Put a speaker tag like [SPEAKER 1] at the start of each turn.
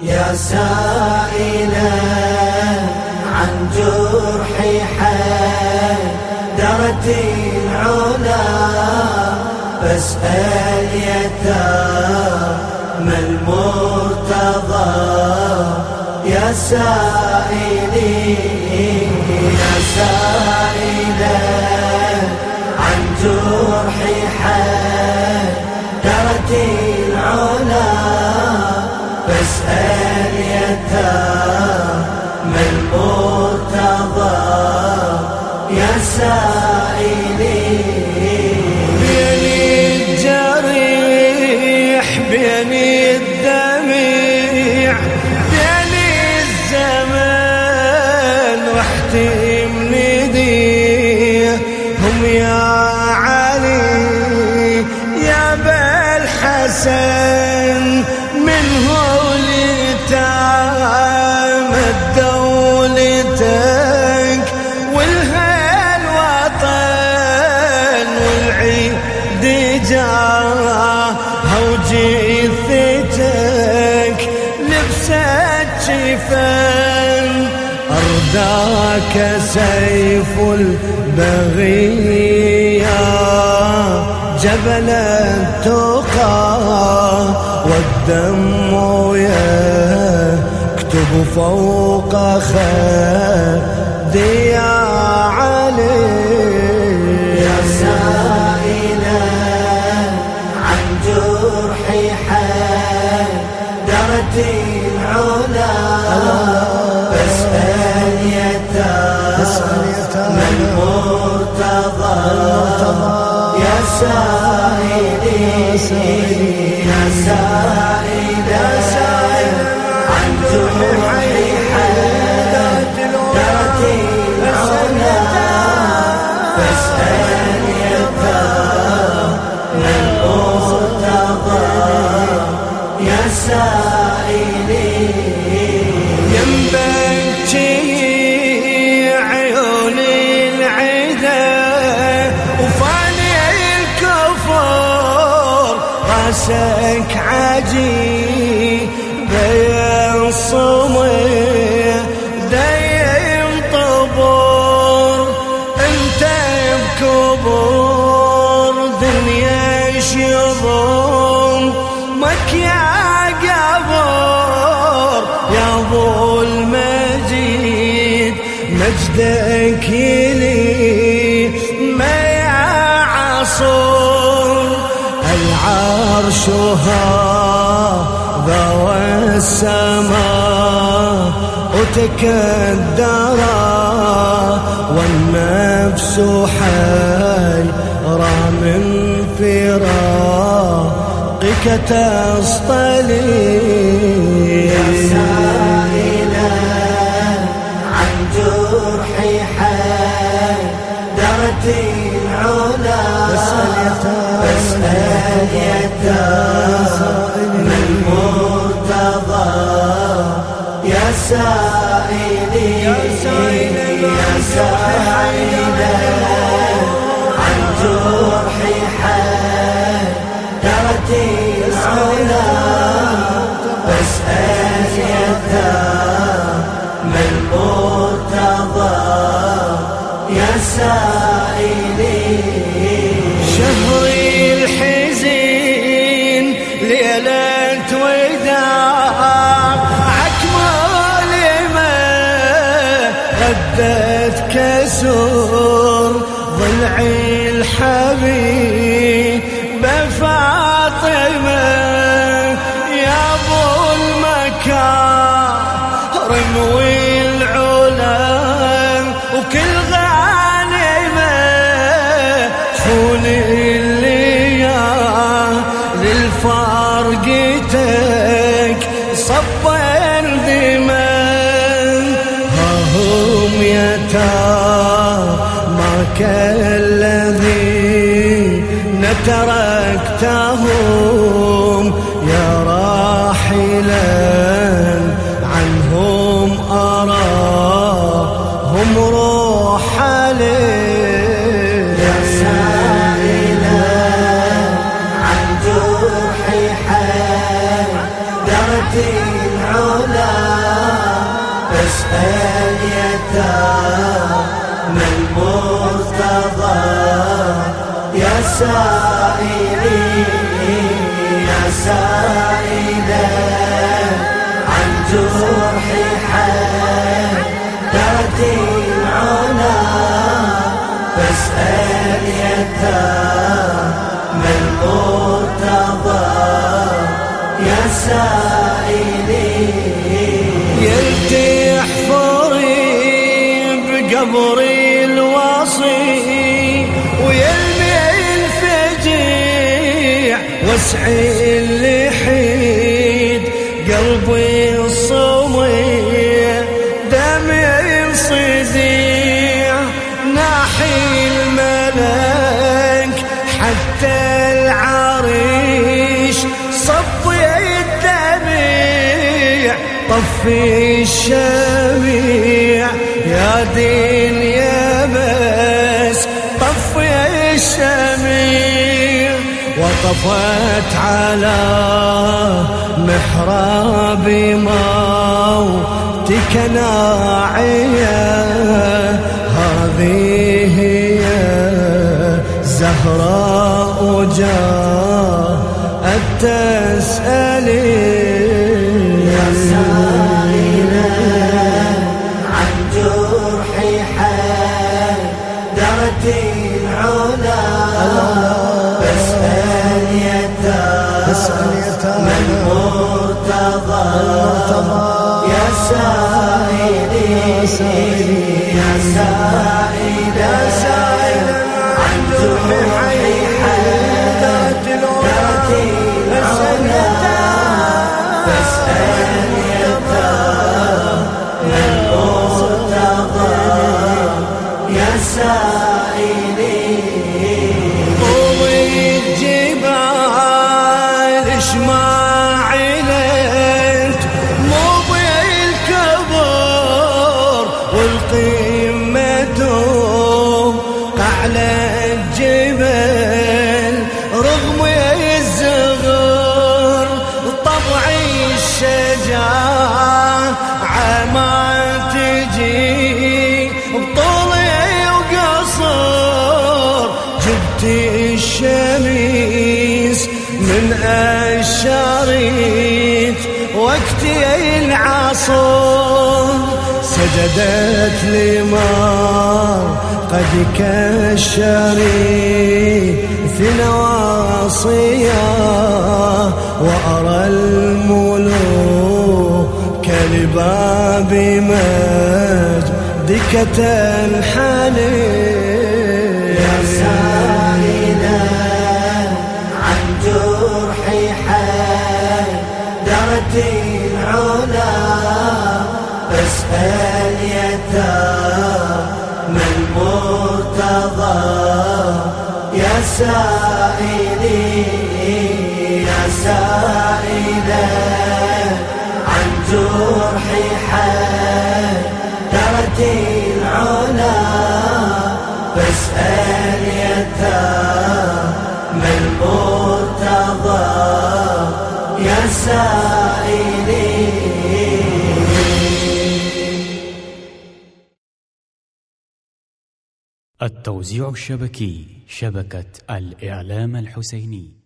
[SPEAKER 1] يا سائلا عن جرحي حدرت العلا فاسأل يتام المرتضى. يا سائلي يا سائلا يتام المرتضى يا سائلي
[SPEAKER 2] بيني الجريح بيني الدميع بيني الزمان أرداك سيف البغية. جبل التقى والدم يكتب فوق خدي يا
[SPEAKER 1] سائلي يا سائلا عن جرحي حدرت العلا فاسأل يتام المرتضى يا سائلي
[SPEAKER 2] راسك عجيب بين صمي دايم طبور أنت بكبر دنيا شيضم مك يا قبر يا ابو المجيد مجدك يلي العرش هذا والسماء وتكدرا والنفس حيرة من فراقك تصطلي
[SPEAKER 1] سائلا عن جرحي حدرت العلا. فاسأل يتام المرتضى يا سائلي يا سائلا
[SPEAKER 2] المكارم والعلا وكل غانمة خون الليال للفارقتك دماء ها هم يتامك الذين تركتهم يا راحلا عنهم.
[SPEAKER 1] فاسأل يتامى المرتضى يا سائلي يا سائلا عن جرح حياتي العلا فاسأل يتامى المرتضى يا سائلي
[SPEAKER 2] بقبري الواصي ويلمي الفجيع واسعي اللحيد قلبي الصومي دمع صديع ناحي الملك حتى العريش صفي الدميع طفي الشميع يا دين وقفت على محراب موتك ناعية. هذه هي زهراء جاءت تسألي.
[SPEAKER 1] يا سائلا عن جرح حيدرة العلا. يتامى المرتضى. يا سائلي يا عن جرح حيدرة العلا.
[SPEAKER 2] الشريط وقت العصر سجدت لمار قد كشري في نواصيا وأرى الملوك لباب مجدك تنحني.
[SPEAKER 1] سائلي يا سائلا عن جرح حيدرة العلا فاسأل يتامى المرتضى. يا سائلي
[SPEAKER 3] التوزيع الشبكي شبكة الإعلام الحسيني.